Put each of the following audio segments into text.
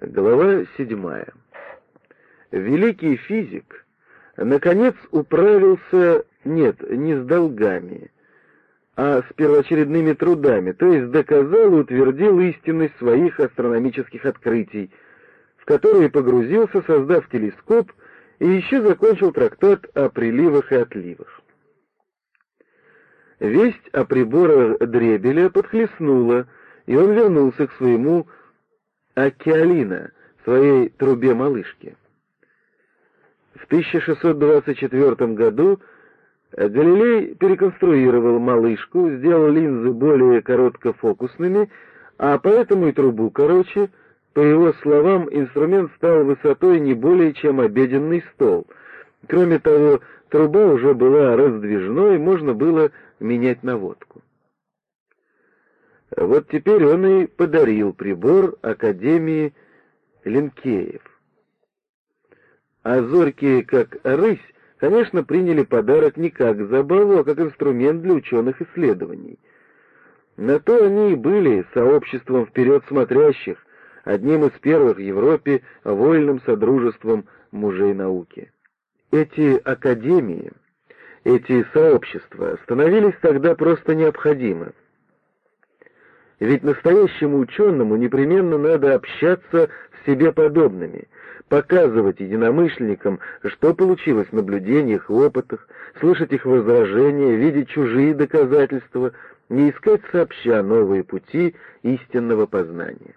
Глава седьмая. Великий физик, наконец, управился, нет, не с долгами, а с первоочередными трудами, то есть доказал и утвердил истинность своих астрономических открытий, в которые погрузился, создав телескоп, и еще закончил трактат о приливах и отливах. Весть о приборах Дребеля подхлестнула, и он вернулся к своему Акиалина, своей трубе малышки. В 1624 году Галилей переконструировал малышку, сделал линзы более короткофокусными, а поэтому и трубу короче. По его словам, инструмент стал высотой не более чем обеденный стол. Кроме того, труба уже была раздвижной, можно было менять наводку. Вот теперь он и подарил прибор Академии Линкеев. А зоркие, как рысь, конечно, приняли подарок не как забаву, а как инструмент для ученых исследований. На то они и были сообществом вперед смотрящих, одним из первых в Европе вольным содружеством мужей науки. Эти академии, эти сообщества становились тогда просто необходимы. Ведь настоящему ученому непременно надо общаться с себе подобными, показывать единомышленникам, что получилось в наблюдениях опытах, слышать их возражения, видеть чужие доказательства, не искать сообща новые пути истинного познания.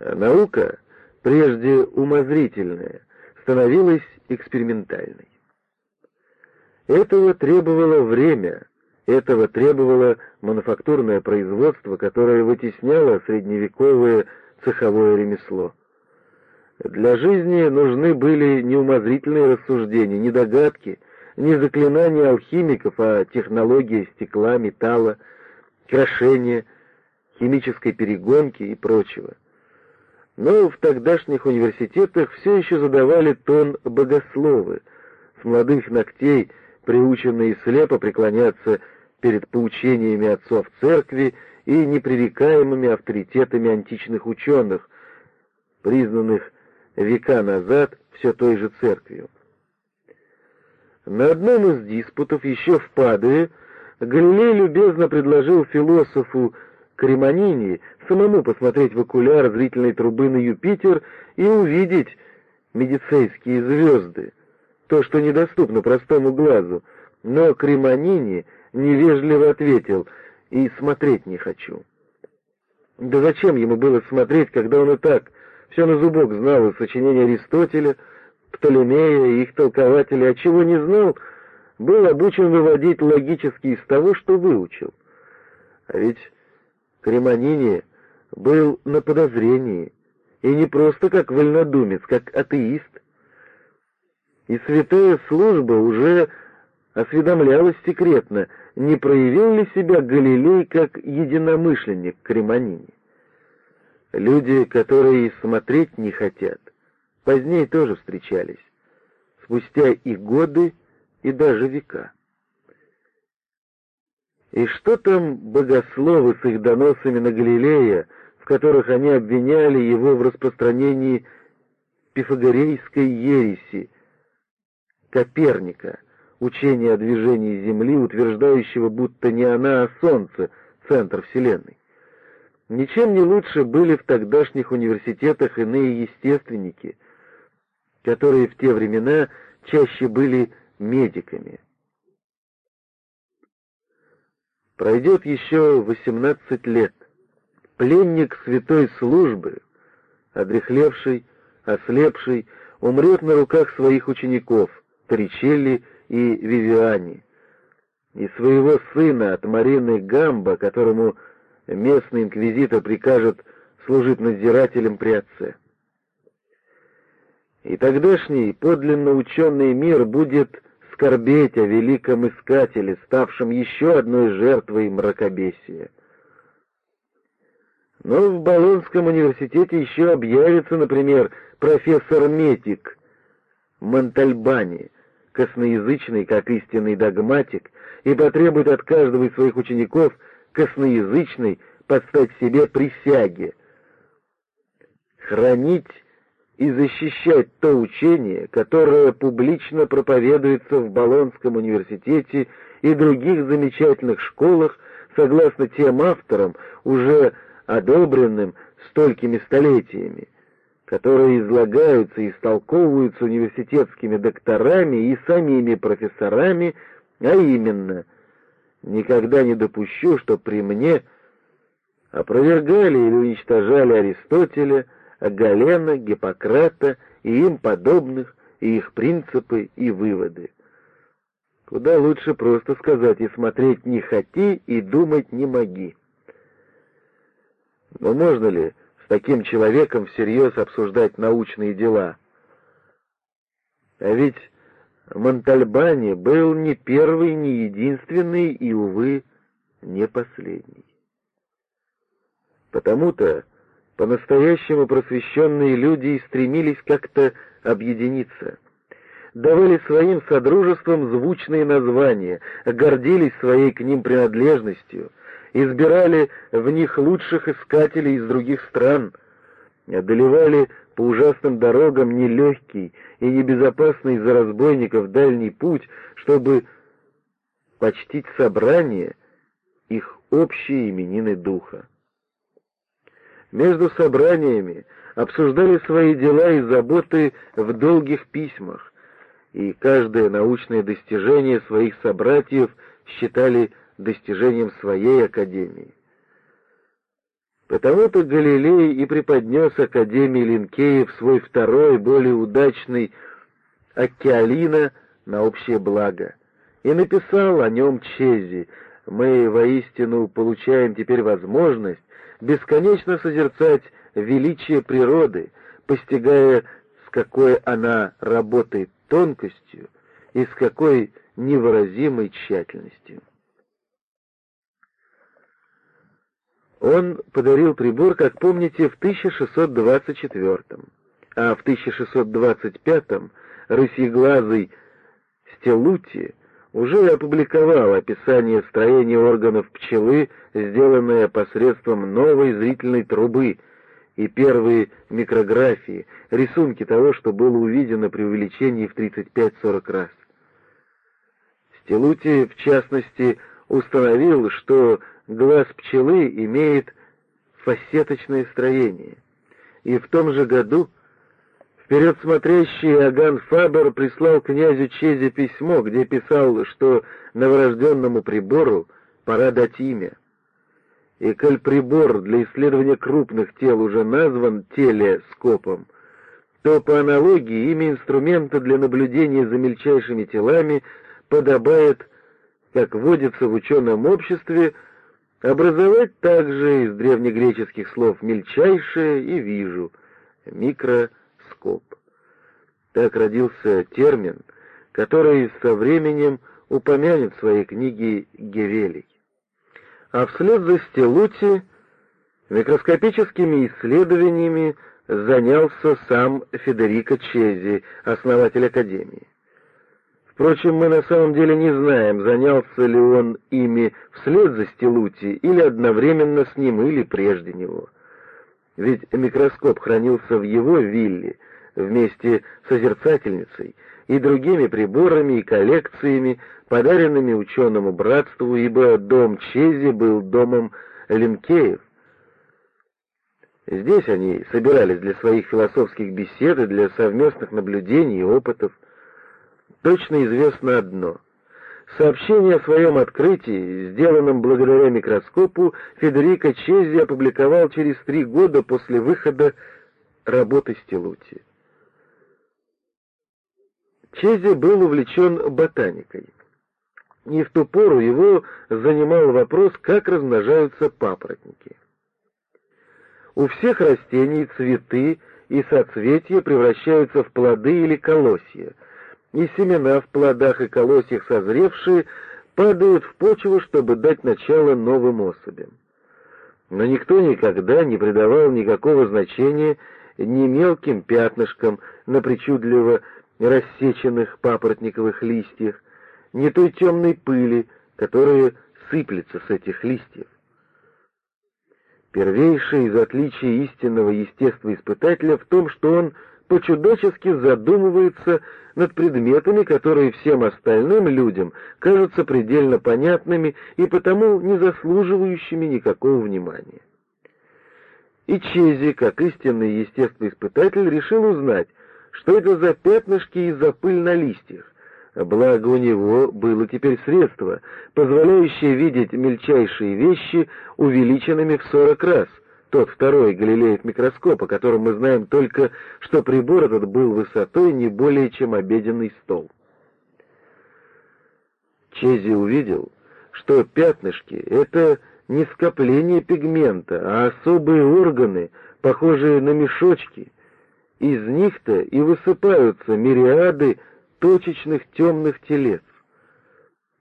Наука, прежде умозрительная, становилась экспериментальной. Этого требовало время, этого требовало мануфактурное производство, которое вытесняло средневековое цеховое ремесло. Для жизни нужны были не умозрительные рассуждения, не догадки, не заклинания алхимиков, а технологии стекла, металла, крошения, химической перегонки и прочего. Но в тогдашних университетах все еще задавали тон богословы, с молодых ногтей, приученные слепо преклоняться перед поучениями отцов церкви и непререкаемыми авторитетами античных ученых, признанных века назад все той же церковью. На одном из диспутов еще в Падуе Галилей любезно предложил философу Кремонини самому посмотреть в окуляр зрительной трубы на Юпитер и увидеть медицейские звезды, то, что недоступно простому глазу, но Кремонини невежливо ответил «и смотреть не хочу». Да зачем ему было смотреть, когда он и так все на зубок знал из сочинения Аристотеля, Птолемея и их толкователей, а чего не знал, был обучен выводить логически из того, что выучил. А ведь Кремонини был на подозрении, и не просто как вольнодумец, как атеист. И святая служба уже осведомлялась секретно, не проявил ли себя Галилей как единомышленник Кремонини. Люди, которые смотреть не хотят, позднее тоже встречались, спустя и годы, и даже века. И что там богословы с их доносами на Галилея, в которых они обвиняли его в распространении пифагорейской ереси, Коперника, учения о движении Земли, утверждающего, будто не она, а Солнце — центр Вселенной. Ничем не лучше были в тогдашних университетах иные естественники, которые в те времена чаще были медиками. Пройдет еще восемнадцать лет. Пленник святой службы, одрехлевший, ослепший, умрет на руках своих учеников, Торричелли и Вивиани, и своего сына от Марины Гамба, которому местный инквизитор прикажет служить надзирателем при отце. И тогдашний подлинно ученый мир будет скорбеть о великом искателе, ставшем еще одной жертвой мракобесия. Но в Болонском университете еще объявится, например, профессор Метик Монтальбани, косноязычный, как истинный догматик, и потребует от каждого из своих учеников – косноязычный подстать себе присяге. хранить и защищать то учение, которое публично проповедуется в Болонском университете и других замечательных школах, согласно тем авторам, уже одобренным столькими столетиями, которые излагаются и истолковываются университетскими докторами и самими профессорами, а именно, никогда не допущу, что при мне опровергали или уничтожали Аристотеля, Галена, Гиппократа и им подобных, и их принципы и выводы. Куда лучше просто сказать и смотреть не хоти, и думать не моги. Но можно ли таким человеком всерьез обсуждать научные дела? А ведь Монтальбани был не первый, не единственный и, увы, не последний. Потому-то по-настоящему просвещенные люди и стремились как-то объединиться, давали своим содружествам звучные названия, гордились своей к ним принадлежностью, избирали в них лучших искателей из других стран, одолевали по ужасным дорогам нелегкий и небезопасный из-за разбойников дальний путь, чтобы почтить собрание их общие именины духа. Между собраниями обсуждали свои дела и заботы в долгих письмах, и каждое научное достижение своих собратьев считали достижением своей академии. Потому-то Галилей и преподнес Академии Линкеев свой второй, более удачный Аккиалина на общее благо, и написал о нем Чези. Мы воистину получаем теперь возможность бесконечно созерцать величие природы, постигая, с какой она работает тонкостью и с какой невыразимой тщательностью. Он подарил прибор, как помните, в 1624 а в 1625-м рысьеглазый Стелути уже опубликовал описание строения органов пчелы, сделанное посредством новой зрительной трубы, и первые микрографии, рисунки того, что было увидено при увеличении в 35-40 раз. Стелути, в частности, установил, что глаз пчелы имеет фасеточное строение, и в том же году вперед смотрящий Аган Фабер прислал князю Чезе письмо, где писал, что новорожденному прибору пора дать имя. И коль прибор для исследования крупных тел уже назван телескопом, то по аналогии имя инструмента для наблюдения за мельчайшими телами подобает, как водится в ученом обществе, Образовать также из древнегреческих слов «мельчайшее» и «вижу» — микроскоп. Так родился термин, который со временем упомянет в своей книге Гевелий. А вслед за Стелути микроскопическими исследованиями занялся сам Федерико Чези, основатель Академии. Впрочем, мы на самом деле не знаем, занялся ли он ими вслед за Стелути или одновременно с ним, или прежде него. Ведь микроскоп хранился в его вилле вместе с созерцательницей и другими приборами и коллекциями, подаренными ученому братству, ибо дом Чези был домом Линкеев. Здесь они собирались для своих философских бесед и для совместных наблюдений и опытов. Точно известно одно. Сообщение о своем открытии, сделанном благодаря микроскопу, Федерико Чези опубликовал через три года после выхода работы Стелути. Чези был увлечен ботаникой. И в ту пору его занимал вопрос, как размножаются папоротники. У всех растений цветы и соцветия превращаются в плоды или колосья — и семена в плодах и колосьях созревшие падают в почву, чтобы дать начало новым особям. Но никто никогда не придавал никакого значения ни мелким пятнышкам на причудливо рассеченных папоротниковых листьях, ни той темной пыли, которая сыплется с этих листьев. Первейшее из отличий истинного естествоиспытателя в том, что он по-чудачески задумывается над предметами, которые всем остальным людям кажутся предельно понятными и потому не заслуживающими никакого внимания. И Чези, как истинный естествоиспытатель, решил узнать, что это за пятнышки и за пыль на листьях, Благо у него было теперь средство, позволяющее видеть мельчайшие вещи увеличенными в сорок раз. Тот второй Галилеев микроскоп, о котором мы знаем только, что прибор этот был высотой не более чем обеденный стол. Чези увидел, что пятнышки — это не скопление пигмента, а особые органы, похожие на мешочки. Из них-то и высыпаются мириады точечных темных телец.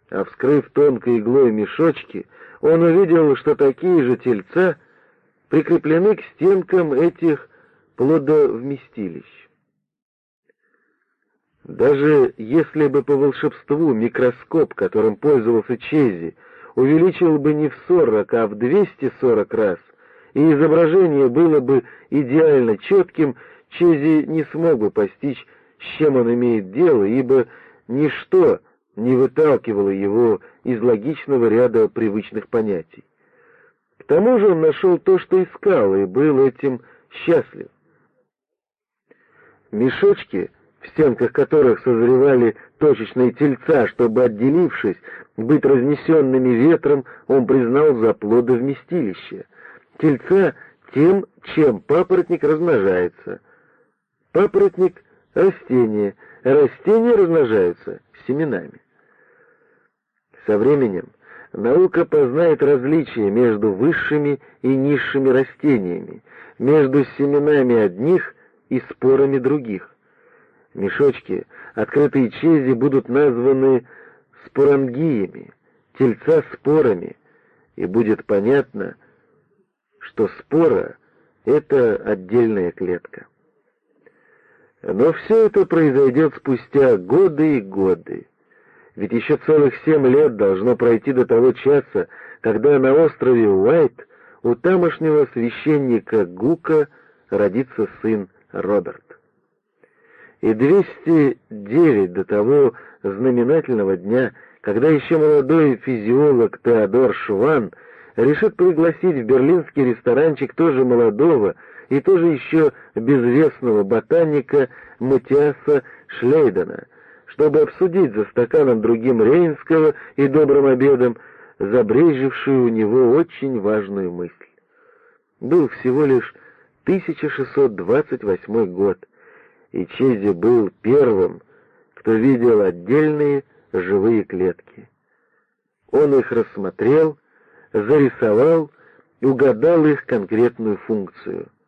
А вскрыв тонкой иглой мешочки, он увидел, что такие же тельца прикреплены к стенкам этих плодовместилищ. Даже если бы по волшебству микроскоп, которым пользовался Чези, увеличил бы не в сорок, а в двести сорок раз, и изображение было бы идеально четким, Чези не смог бы постичь с чем он имеет дело, ибо ничто не выталкивало его из логичного ряда привычных понятий. К тому же он нашел то, что искал, и был этим счастлив. Мешочки, в стенках которых созревали точечные тельца, чтобы, отделившись, быть разнесенными ветром, он признал за плодовместилище. Тельца тем, чем папоротник размножается. Папоротник растения. Растения размножаются семенами. Со временем наука познает различия между высшими и низшими растениями, между семенами одних и спорами других. Мешочки, открытые чези, будут названы спорангиями, тельца спорами, и будет понятно, что спора — это отдельная клетка. Но все это произойдет спустя годы и годы. Ведь еще целых семь лет должно пройти до того часа, когда на острове Уайт у тамошнего священника Гука родится сын Роберт. И 209 до того знаменательного дня, когда еще молодой физиолог Теодор Шван решит пригласить в берлинский ресторанчик тоже молодого, и тоже еще безвестного ботаника Матиаса Шлейдена, чтобы обсудить за стаканом другим Рейнского и добрым обедом забрежевшую у него очень важную мысль. Был всего лишь 1628 год, и Чези был первым, кто видел отдельные живые клетки. Он их рассмотрел, зарисовал и угадал их конкретную функцию —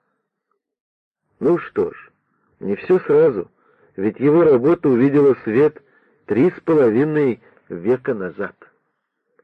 ну что ж, не все сразу, ведь его работа увидела свет три с половиной века назад.